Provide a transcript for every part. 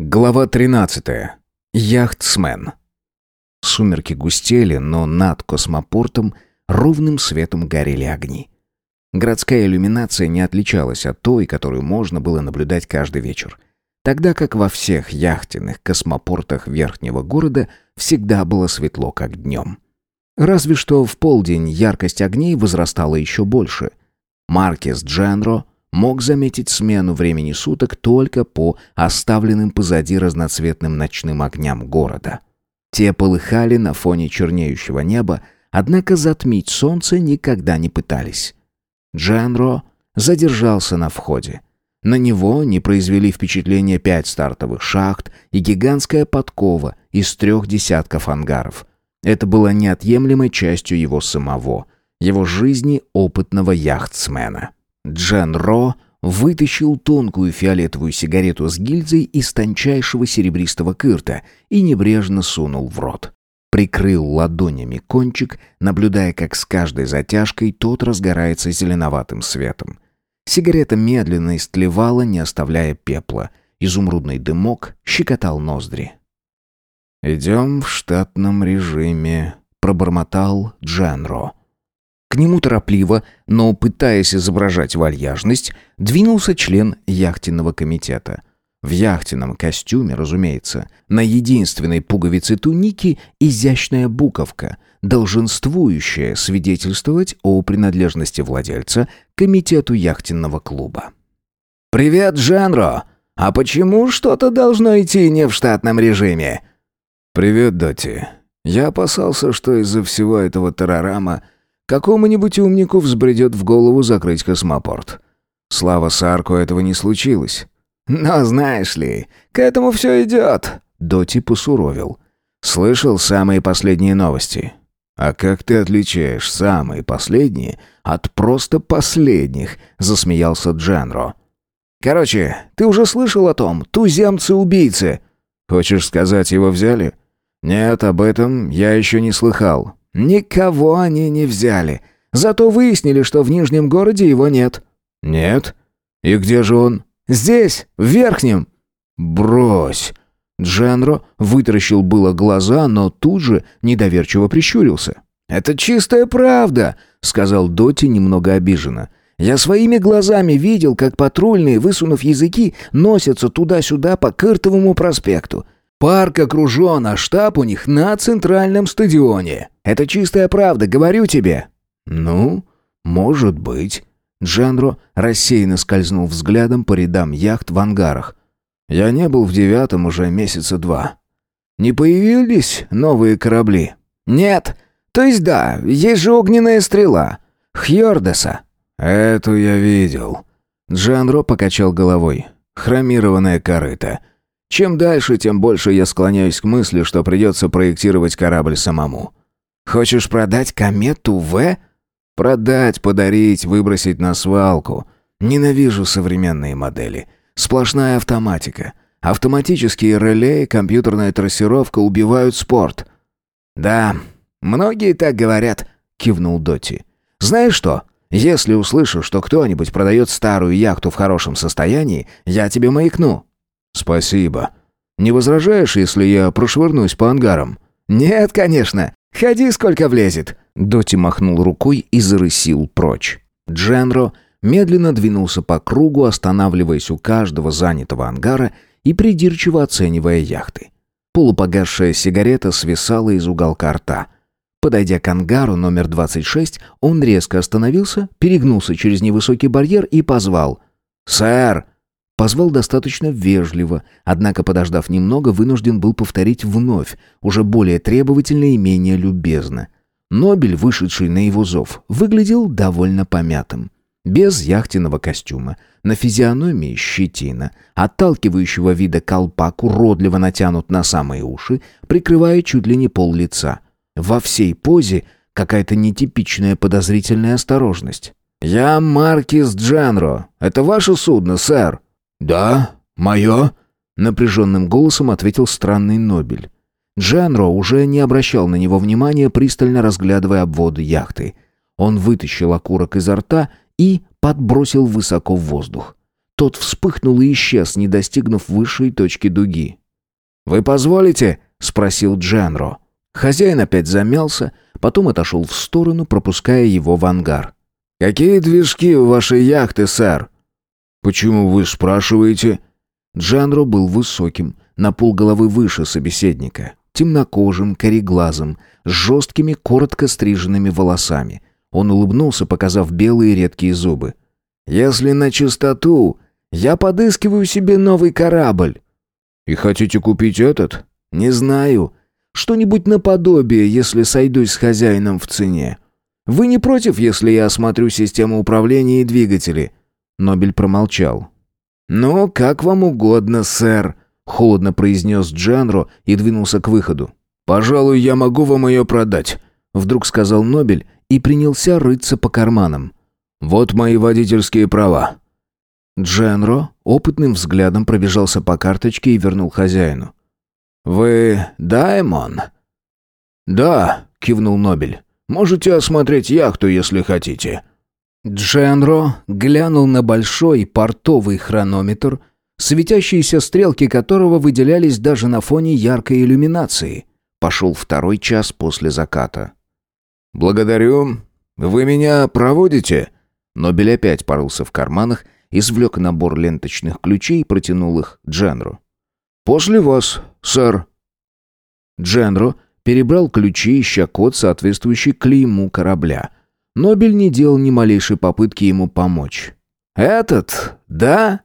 Глава 13. Яхтсмен. Сумерки густели, но над космопортом ровным светом горели огни. Городская иллюминация не отличалась от той, которую можно было наблюдать каждый вечер. Тогда как во всех яхтенных космопортах верхнего города всегда было светло, как днем. Разве что в полдень яркость огней возрастала еще больше. Маркес Дженро – мог заметить смену времени суток только по оставленным позади разноцветным ночным огням города. Те полыхали на фоне чернеющего неба, однако затмить солнце никогда не пытались. Дженро задержался на входе. На него не произвели впечатления пять стартовых шахт и гигантская подкова из трех десятков ангаров. Это было неотъемлемой частью его самого, его жизни опытного яхтсмена. Джен Ро вытащил тонкую фиолетовую сигарету с гильзой из тончайшего серебристого кырта и небрежно сунул в рот. Прикрыл ладонями кончик, наблюдая, как с каждой затяжкой тот разгорается зеленоватым светом. Сигарета медленно истлевала, не оставляя пепла. Изумрудный дымок щекотал ноздри. «Идем в штатном режиме», — пробормотал Дженро. К нему торопливо, но пытаясь изображать вальяжность, двинулся член яхтенного комитета. В яхтенном костюме, разумеется, на единственной пуговице туники изящная буковка, долженствующая свидетельствовать о принадлежности владельца к комитету яхтенного клуба. «Привет, Жанро! А почему что-то должно идти не в штатном режиме?» «Привет, Доти. Я опасался, что из-за всего этого тарарама Какому-нибудь умнику взбредет в голову закрыть космопорт. Слава Сарку этого не случилось. «Но знаешь ли, к этому все идет», — Доти посуровил. «Слышал самые последние новости?» «А как ты отличаешь самые последние от просто последних?» — засмеялся Дженро. «Короче, ты уже слышал о том, туземцы-убийцы?» «Хочешь сказать, его взяли?» «Нет, об этом я еще не слыхал. Никого они не взяли. Зато выяснили, что в Нижнем городе его нет. Нет? И где же он? Здесь, в Верхнем. Брось. Дженро вытаращил было глаза, но тут же недоверчиво прищурился. «Это чистая правда», — сказал Доти немного обиженно. «Я своими глазами видел, как патрульные, высунув языки, носятся туда-сюда по Кыртовому проспекту. Парк окружен, а штаб у них на центральном стадионе. Это чистая правда, говорю тебе». «Ну, может быть». Джанро рассеянно скользнул взглядом по рядам яхт в ангарах. «Я не был в девятом уже месяца два». «Не появились новые корабли?» «Нет. То есть да, есть же огненная стрела. Хьордеса». «Эту я видел». Джанро покачал головой. «Хромированная корыта. Чем дальше, тем больше я склоняюсь к мысли, что придется проектировать корабль самому. Хочешь продать комету В? Продать, подарить, выбросить на свалку. Ненавижу современные модели. Сплошная автоматика. Автоматические реле и компьютерная трассировка убивают спорт. Да, многие так говорят, кивнул Доти. Знаешь что? Если услышу, что кто-нибудь продает старую яхту в хорошем состоянии, я тебе маякну. «Спасибо. Не возражаешь, если я прошвырнусь по ангарам?» «Нет, конечно. Ходи, сколько влезет». Доти махнул рукой и зарысил прочь. Дженро медленно двинулся по кругу, останавливаясь у каждого занятого ангара и придирчиво оценивая яхты. Полупогасшая сигарета свисала из уголка рта. Подойдя к ангару номер 26, он резко остановился, перегнулся через невысокий барьер и позвал «Сэр!» Позвал достаточно вежливо, однако, подождав немного, вынужден был повторить вновь, уже более требовательно и менее любезно. Нобель, вышедший на его зов, выглядел довольно помятым. Без яхтенного костюма, на физиономии щетина, отталкивающего вида колпак уродливо натянут на самые уши, прикрывая чуть ли не пол лица. Во всей позе какая-то нетипичная подозрительная осторожность. «Я Маркис Джанро. Это ваше судно, сэр?» «Да, мое?» — напряженным голосом ответил странный Нобель. Джанро уже не обращал на него внимания, пристально разглядывая обводы яхты. Он вытащил окурок изо рта и подбросил высоко в воздух. Тот вспыхнул и исчез, не достигнув высшей точки дуги. «Вы позволите?» — спросил Дженро. Хозяин опять замялся, потом отошел в сторону, пропуская его в ангар. «Какие движки у вашей яхты, сэр?» «Почему вы спрашиваете?» Джанро был высоким, на полголовы выше собеседника, темнокожим, кореглазым, с жесткими, коротко стриженными волосами. Он улыбнулся, показав белые редкие зубы. «Если на чистоту, я подыскиваю себе новый корабль». «И хотите купить этот?» «Не знаю. Что-нибудь наподобие, если сойдусь с хозяином в цене. Вы не против, если я осмотрю систему управления и двигатели?» Нобель промолчал. «Ну, как вам угодно, сэр», — холодно произнес Джанро и двинулся к выходу. «Пожалуй, я могу вам ее продать», — вдруг сказал Нобель и принялся рыться по карманам. «Вот мои водительские права». Дженро опытным взглядом пробежался по карточке и вернул хозяину. «Вы Даймон?» «Да», — кивнул Нобель. «Можете осмотреть яхту, если хотите». Дженро глянул на большой портовый хронометр, светящиеся стрелки которого выделялись даже на фоне яркой иллюминации. Пошел второй час после заката. «Благодарю. Вы меня проводите?» Нобель опять порылся в карманах, извлек набор ленточных ключей и протянул их Дженру. «После вас, сэр». Дженро перебрал ключи, ища код, соответствующий клейму корабля. Нобель не делал ни малейшей попытки ему помочь. «Этот, да?»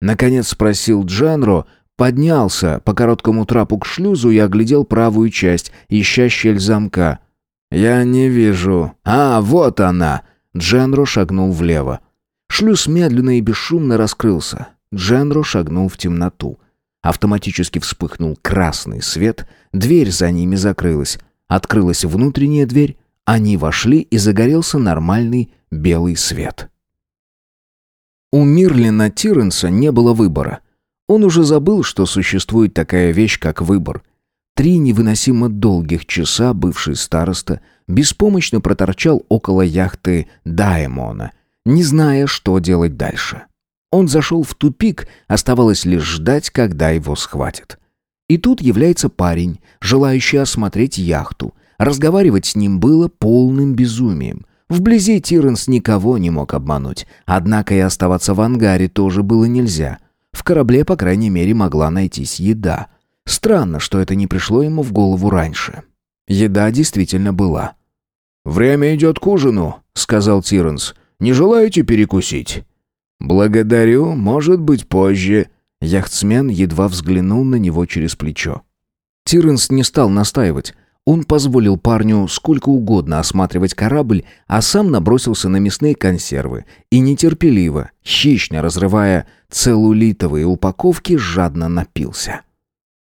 Наконец спросил Дженро, поднялся по короткому трапу к шлюзу и оглядел правую часть, ища щель замка. «Я не вижу. А, вот она!» Дженро шагнул влево. Шлюз медленно и бесшумно раскрылся. Дженро шагнул в темноту. Автоматически вспыхнул красный свет, дверь за ними закрылась. Открылась внутренняя дверь, они вошли, и загорелся нормальный белый свет. У Мирлина Тиренса не было выбора. Он уже забыл, что существует такая вещь, как выбор. Три невыносимо долгих часа бывший староста беспомощно проторчал около яхты Даймона, не зная, что делать дальше. Он зашел в тупик, оставалось лишь ждать, когда его схватят. И тут является парень, желающий осмотреть яхту. Разговаривать с ним было полным безумием. Вблизи Тиренс никого не мог обмануть, однако и оставаться в ангаре тоже было нельзя. В корабле, по крайней мере, могла найтись еда. Странно, что это не пришло ему в голову раньше. Еда действительно была. «Время идет к ужину», — сказал Тиренс. «Не желаете перекусить?» «Благодарю, может быть, позже». Яхтсмен едва взглянул на него через плечо. Тиренс не стал настаивать. Он позволил парню сколько угодно осматривать корабль, а сам набросился на мясные консервы и нетерпеливо, хищно разрывая целлулитовые упаковки, жадно напился.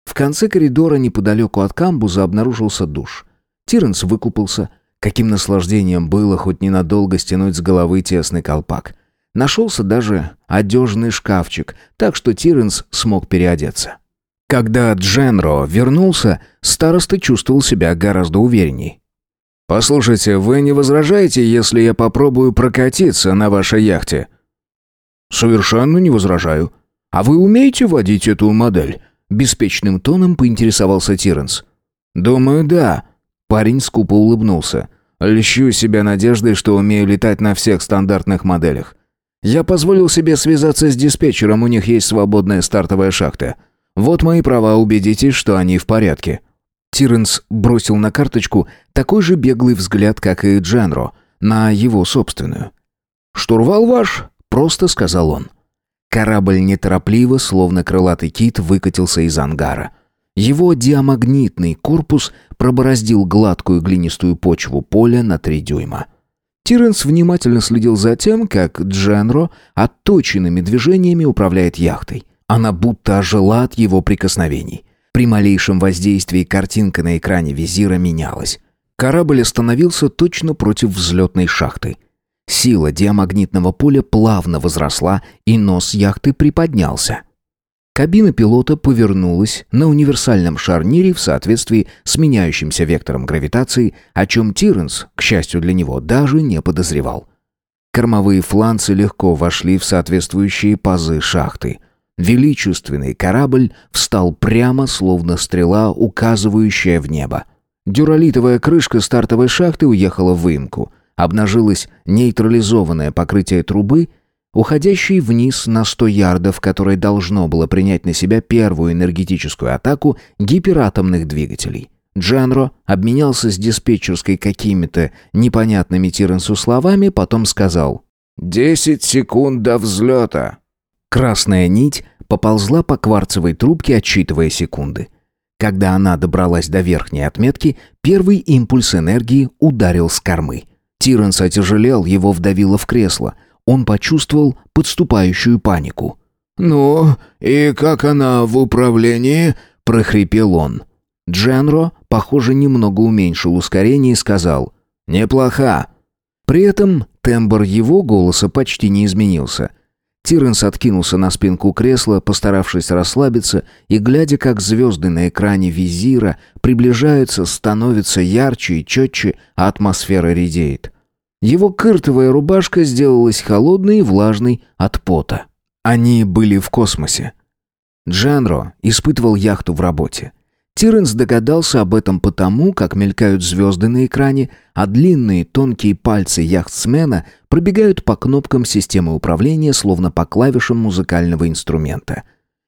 В конце коридора неподалеку от камбуза обнаружился душ. Тиренс выкупался. Каким наслаждением было хоть ненадолго стянуть с головы тесный колпак. Нашелся даже одежный шкафчик, так что Тиренс смог переодеться. Когда Дженро вернулся, староста чувствовал себя гораздо уверенней. «Послушайте, вы не возражаете, если я попробую прокатиться на вашей яхте?» «Совершенно не возражаю. А вы умеете водить эту модель?» Беспечным тоном поинтересовался Тиренс. «Думаю, да». Парень скупо улыбнулся. «Льщу себя надеждой, что умею летать на всех стандартных моделях. Я позволил себе связаться с диспетчером, у них есть свободная стартовая шахта. Вот мои права, убедитесь, что они в порядке». Тиренс бросил на карточку такой же беглый взгляд, как и Дженро, на его собственную. «Штурвал ваш?» — просто сказал он. Корабль неторопливо, словно крылатый кит, выкатился из ангара. Его диамагнитный корпус пробороздил гладкую глинистую почву поля на три дюйма. Тиренс внимательно следил за тем, как Дженро отточенными движениями управляет яхтой. Она будто ожила от его прикосновений. При малейшем воздействии картинка на экране визира менялась. Корабль остановился точно против взлетной шахты. Сила диамагнитного поля плавно возросла, и нос яхты приподнялся. Кабина пилота повернулась на универсальном шарнире в соответствии с меняющимся вектором гравитации, о чем Тиренс, к счастью для него, даже не подозревал. Кормовые фланцы легко вошли в соответствующие пазы шахты. Величественный корабль встал прямо, словно стрела, указывающая в небо. Дюралитовая крышка стартовой шахты уехала в выемку. Обнажилось нейтрализованное покрытие трубы, уходящей вниз на 100 ярдов, которое должно было принять на себя первую энергетическую атаку гиператомных двигателей. Джанро обменялся с диспетчерской какими-то непонятными Тиренсу словами, потом сказал «Десять секунд до взлета». Красная нить поползла по кварцевой трубке, отсчитывая секунды. Когда она добралась до верхней отметки, первый импульс энергии ударил с кормы. Тиренс отяжелел, его вдавило в кресло. Он почувствовал подступающую панику. «Ну, и как она в управлении?» – прохрипел он. Дженро, похоже, немного уменьшил ускорение и сказал «Неплоха». При этом тембр его голоса почти не изменился. Тиренс откинулся на спинку кресла, постаравшись расслабиться, и, глядя, как звезды на экране визира приближаются, становятся ярче и четче, а атмосфера редеет. Его кыртовая рубашка сделалась холодной и влажной от пота. Они были в космосе. Джанро испытывал яхту в работе. Тиренс догадался об этом потому, как мелькают звезды на экране, а длинные тонкие пальцы яхтсмена пробегают по кнопкам системы управления, словно по клавишам музыкального инструмента.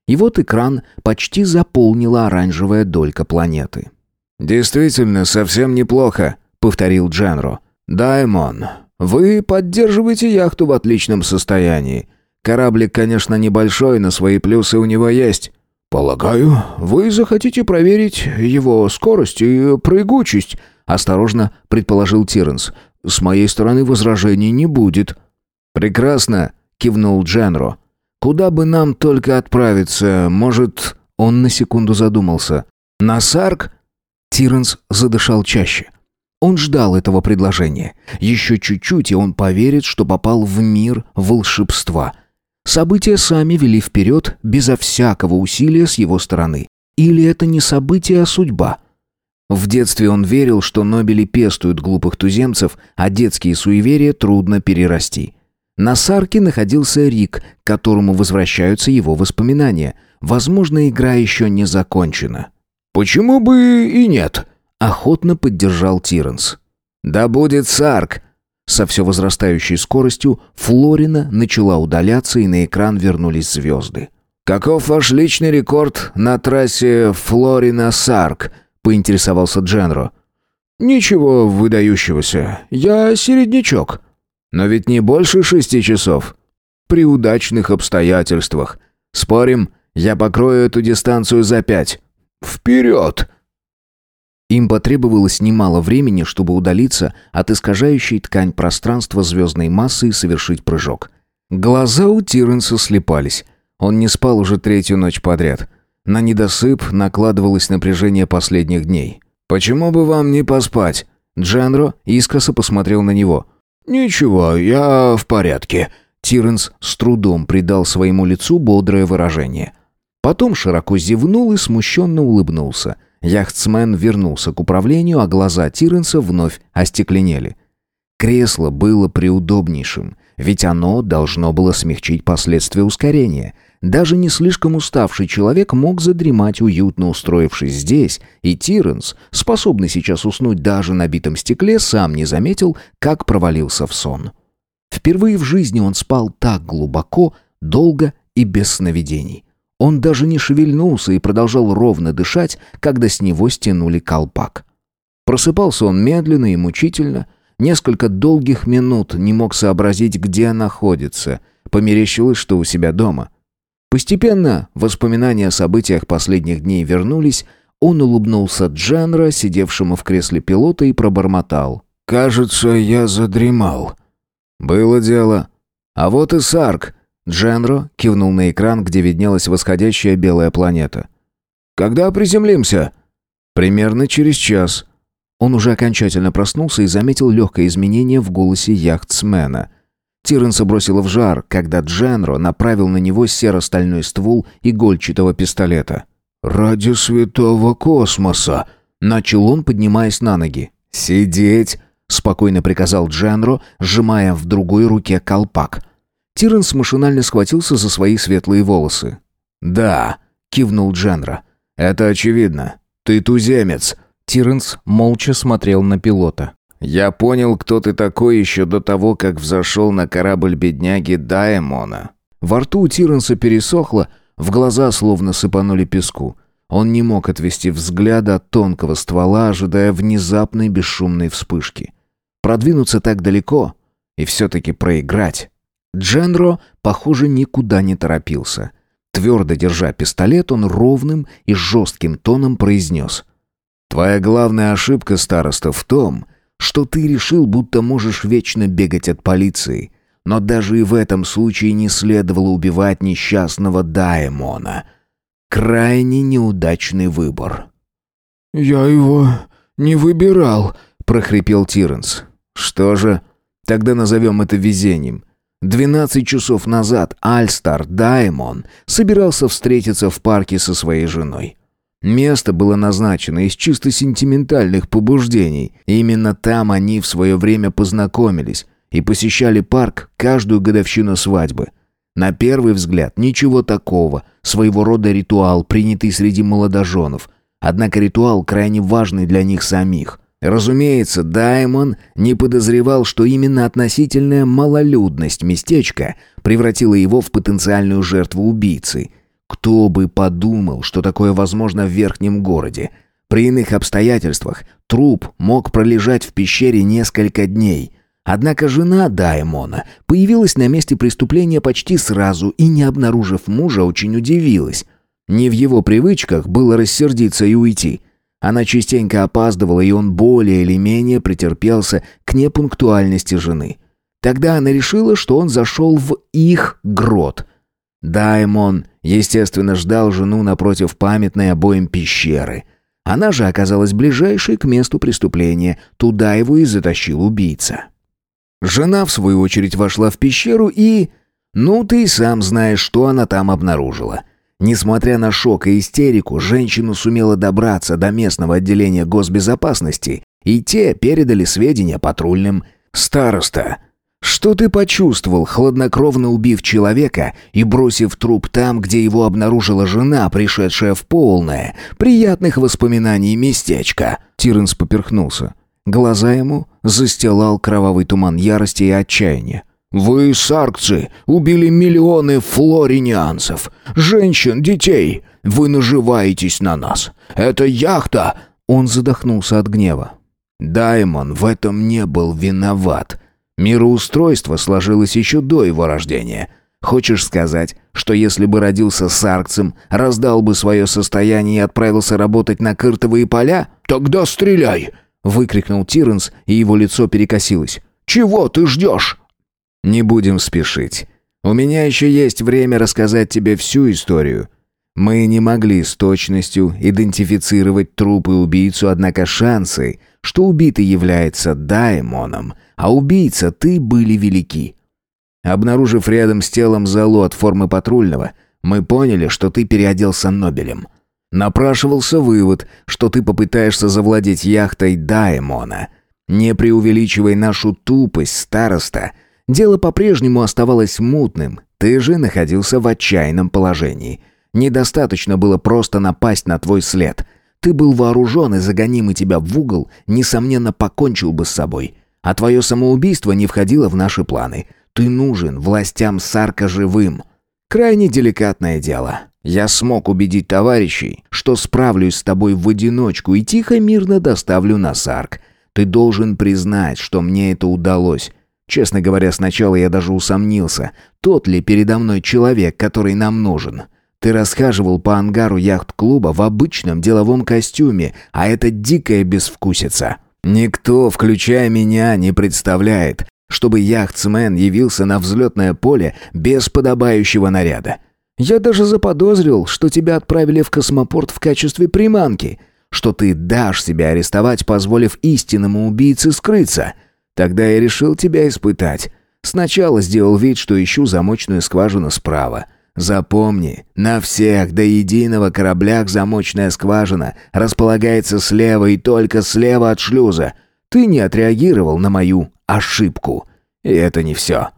И вот экран почти заполнила оранжевая долька планеты. «Действительно, совсем неплохо», — повторил Дженро. «Даймон, вы поддерживаете яхту в отличном состоянии. Кораблик, конечно, небольшой, но свои плюсы у него есть». «Полагаю, вы захотите проверить его скорость и прыгучесть», — осторожно предположил Тиренс. «С моей стороны возражений не будет». «Прекрасно», — кивнул Дженро. «Куда бы нам только отправиться? Может...» Он на секунду задумался. «На Сарк?» Тиренс задышал чаще. Он ждал этого предложения. Еще чуть-чуть, и он поверит, что попал в мир волшебства — События сами вели вперед, безо всякого усилия с его стороны. Или это не событие, а судьба? В детстве он верил, что Нобели пестуют глупых туземцев, а детские суеверия трудно перерасти. На Сарке находился Рик, к которому возвращаются его воспоминания. Возможно, игра еще не закончена. «Почему бы и нет?» — охотно поддержал Тиренс. «Да будет Сарк!» Со все возрастающей скоростью Флорина начала удаляться, и на экран вернулись звезды. «Каков ваш личный рекорд на трассе Флорина-Сарк?» — поинтересовался Дженро. «Ничего выдающегося. Я середнячок. Но ведь не больше шести часов. При удачных обстоятельствах. Спорим, я покрою эту дистанцию за пять. Вперед!» Им потребовалось немало времени, чтобы удалиться от искажающей ткань пространства звездной массы и совершить прыжок. Глаза у Тиренса слепались. Он не спал уже третью ночь подряд. На недосып накладывалось напряжение последних дней. «Почему бы вам не поспать?» Джанро искоса посмотрел на него. «Ничего, я в порядке». Тиренс с трудом придал своему лицу бодрое выражение. Потом широко зевнул и смущенно улыбнулся – Яхтсмен вернулся к управлению, а глаза Тиренса вновь остекленели. Кресло было приудобнейшим, ведь оно должно было смягчить последствия ускорения. Даже не слишком уставший человек мог задремать, уютно устроившись здесь, и Тиренс, способный сейчас уснуть даже на битом стекле, сам не заметил, как провалился в сон. Впервые в жизни он спал так глубоко, долго и без сновидений. Он даже не шевельнулся и продолжал ровно дышать, когда с него стянули колпак. Просыпался он медленно и мучительно. Несколько долгих минут не мог сообразить, где находится. Померещилось, что у себя дома. Постепенно воспоминания о событиях последних дней вернулись. Он улыбнулся Джанра, сидевшему в кресле пилота, и пробормотал. «Кажется, я задремал». «Было дело. А вот и Сарк». Дженро кивнул на экран, где виднелась восходящая белая планета. «Когда приземлимся?» «Примерно через час». Он уже окончательно проснулся и заметил легкое изменение в голосе яхтсмена. Тиренса бросило в жар, когда Дженро направил на него серо-стальной ствол игольчатого пистолета. «Ради святого космоса!» — начал он, поднимаясь на ноги. «Сидеть!» спокойно приказал Дженро, сжимая в другой руке колпак. Тиренс машинально схватился за свои светлые волосы. «Да», — кивнул Дженро. «Это очевидно. Ты туземец». Тиренс молча смотрел на пилота. «Я понял, кто ты такой еще до того, как взошел на корабль бедняги Даймона». Во рту у Тиренса пересохло, в глаза словно сыпанули песку. Он не мог отвести взгляда от тонкого ствола, ожидая внезапной бесшумной вспышки. Продвинуться так далеко и все-таки проиграть. Дженро, похоже, никуда не торопился. Твердо держа пистолет, он ровным и жестким тоном произнес. «Твоя главная ошибка, староста, в том, что ты решил, будто можешь вечно бегать от полиции. Но даже и в этом случае не следовало убивать несчастного Даймона. Крайне неудачный выбор». «Я его не выбирал», — прохрипел Тиренс. «Что же? Тогда назовем это везением. Двенадцать часов назад Альстар Даймон собирался встретиться в парке со своей женой. Место было назначено из чисто сентиментальных побуждений. Именно там они в свое время познакомились и посещали парк каждую годовщину свадьбы. На первый взгляд ничего такого, своего рода ритуал, принятый среди молодоженов. Однако ритуал крайне важный для них самих. Разумеется, Даймон не подозревал, что именно относительная малолюдность местечка превратила его в потенциальную жертву убийцы – кто бы подумал, что такое возможно в верхнем городе? При иных обстоятельствах труп мог пролежать в пещере несколько дней. Однако жена Даймона появилась на месте преступления почти сразу и, не обнаружив мужа, очень удивилась. Не в его привычках было рассердиться и уйти. Она частенько опаздывала, и он более или менее претерпелся к непунктуальности жены. Тогда она решила, что он зашел в их грот. Даймон Естественно, ждал жену напротив памятной обоим пещеры. Она же оказалась ближайшей к месту преступления. Туда его и затащил убийца. Жена, в свою очередь, вошла в пещеру и... Ну, ты сам знаешь, что она там обнаружила. Несмотря на шок и истерику, женщина сумела добраться до местного отделения госбезопасности, и те передали сведения патрульным. «Староста, что ты почувствовал, хладнокровно убив человека и бросив труп там, где его обнаружила жена, пришедшая в полное, приятных воспоминаний местечко?» Тиренс поперхнулся. Глаза ему застилал кровавый туман ярости и отчаяния. «Вы, саркцы, убили миллионы флоринианцев, женщин, детей. Вы наживаетесь на нас. Это яхта...» Он задохнулся от гнева. Даймон в этом не был виноват. Мироустройство сложилось еще до его рождения. Хочешь сказать, что если бы родился саркцем, раздал бы свое состояние и отправился работать на кыртовые поля? Тогда стреляй!» — выкрикнул Тиренс, и его лицо перекосилось. «Чего ты ждешь?» «Не будем спешить. У меня еще есть время рассказать тебе всю историю. Мы не могли с точностью идентифицировать трупы убийцу, однако шансы, что убитый является Даймоном — а убийца ты были велики. Обнаружив рядом с телом залу от формы патрульного, мы поняли, что ты переоделся Нобелем. Напрашивался вывод, что ты попытаешься завладеть яхтой Даймона. Не преувеличивай нашу тупость, староста. Дело по-прежнему оставалось мутным. Ты же находился в отчаянном положении. Недостаточно было просто напасть на твой след. Ты был вооружен, и загонимый тебя в угол, несомненно, покончил бы с собой. А твое самоубийство не входило в наши планы. Ты нужен властям Сарка живым. Крайне деликатное дело. Я смог убедить товарищей, что справлюсь с тобой в одиночку и тихо-мирно доставлю на Сарк. Ты должен признать, что мне это удалось. Честно говоря, сначала я даже усомнился, тот ли передо мной человек, который нам нужен. Ты расхаживал по ангару яхт-клуба в обычном деловом костюме, а это дикая безвкусица. Никто, включая меня, не представляет, чтобы яхтсмен явился на взлетное поле без подобающего наряда. Я даже заподозрил, что тебя отправили в космопорт в качестве приманки, что ты дашь себя арестовать, позволив истинному убийце скрыться. Тогда я решил тебя испытать. Сначала сделал вид, что ищу замочную скважину справа — Запомни, на всех до единого кораблях замочная скважина располагается слева и только слева от шлюза. Ты не отреагировал на мою ошибку. И это не все.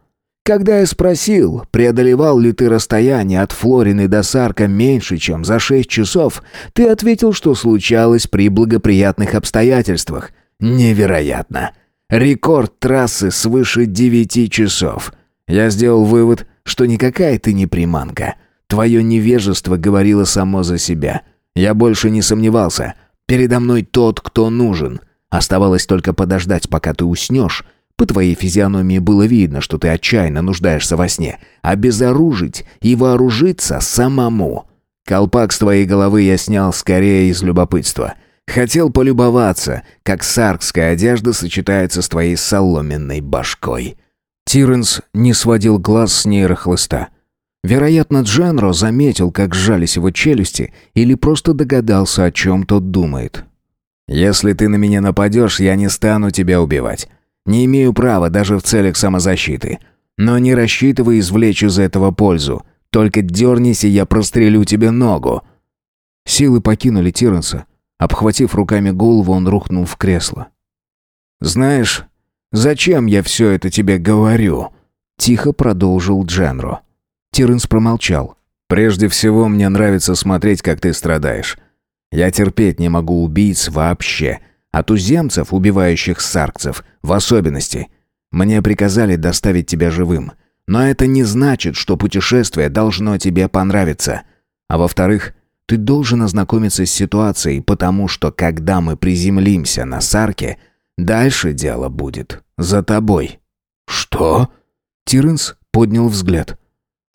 Когда я спросил, преодолевал ли ты расстояние от Флорины до Сарка меньше, чем за шесть часов, ты ответил, что случалось при благоприятных обстоятельствах. Невероятно. Рекорд трассы свыше девяти часов. Я сделал вывод, что никакая ты не приманка. Твое невежество говорило само за себя. Я больше не сомневался. Передо мной тот, кто нужен. Оставалось только подождать, пока ты уснешь, по твоей физиономии было видно, что ты отчаянно нуждаешься во сне. Обезоружить и вооружиться самому. Колпак с твоей головы я снял скорее из любопытства. Хотел полюбоваться, как саркская одежда сочетается с твоей соломенной башкой. Тиренс не сводил глаз с нейрохлыста. Вероятно, Дженро заметил, как сжались его челюсти, или просто догадался, о чем тот думает. «Если ты на меня нападешь, я не стану тебя убивать. Не имею права даже в целях самозащиты. Но не рассчитывай извлечь из этого пользу. Только дернись, и я прострелю тебе ногу». Силы покинули Тиренса. Обхватив руками голову, он рухнул в кресло. «Знаешь, зачем я все это тебе говорю?» Тихо продолжил Дженро. Тиренс промолчал. «Прежде всего, мне нравится смотреть, как ты страдаешь. Я терпеть не могу убийц вообще а туземцев, убивающих саркцев, в особенности. Мне приказали доставить тебя живым. Но это не значит, что путешествие должно тебе понравиться. А во-вторых, ты должен ознакомиться с ситуацией, потому что когда мы приземлимся на Сарке, дальше дело будет за тобой». «Что?» Тиренс поднял взгляд.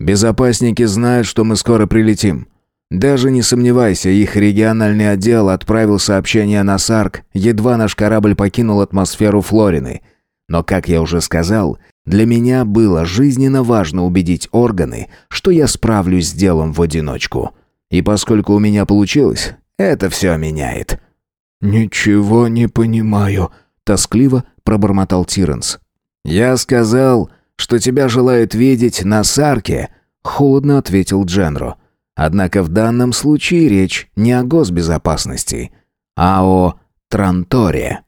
«Безопасники знают, что мы скоро прилетим. Даже не сомневайся, их региональный отдел отправил сообщение на Сарк, едва наш корабль покинул атмосферу Флорины. Но, как я уже сказал, для меня было жизненно важно убедить органы, что я справлюсь с делом в одиночку. И поскольку у меня получилось, это все меняет». «Ничего не понимаю», — тоскливо пробормотал Тиренс. «Я сказал, что тебя желают видеть на Сарке», — холодно ответил Дженро. Однако в данном случае речь не о госбезопасности, а о Транторе.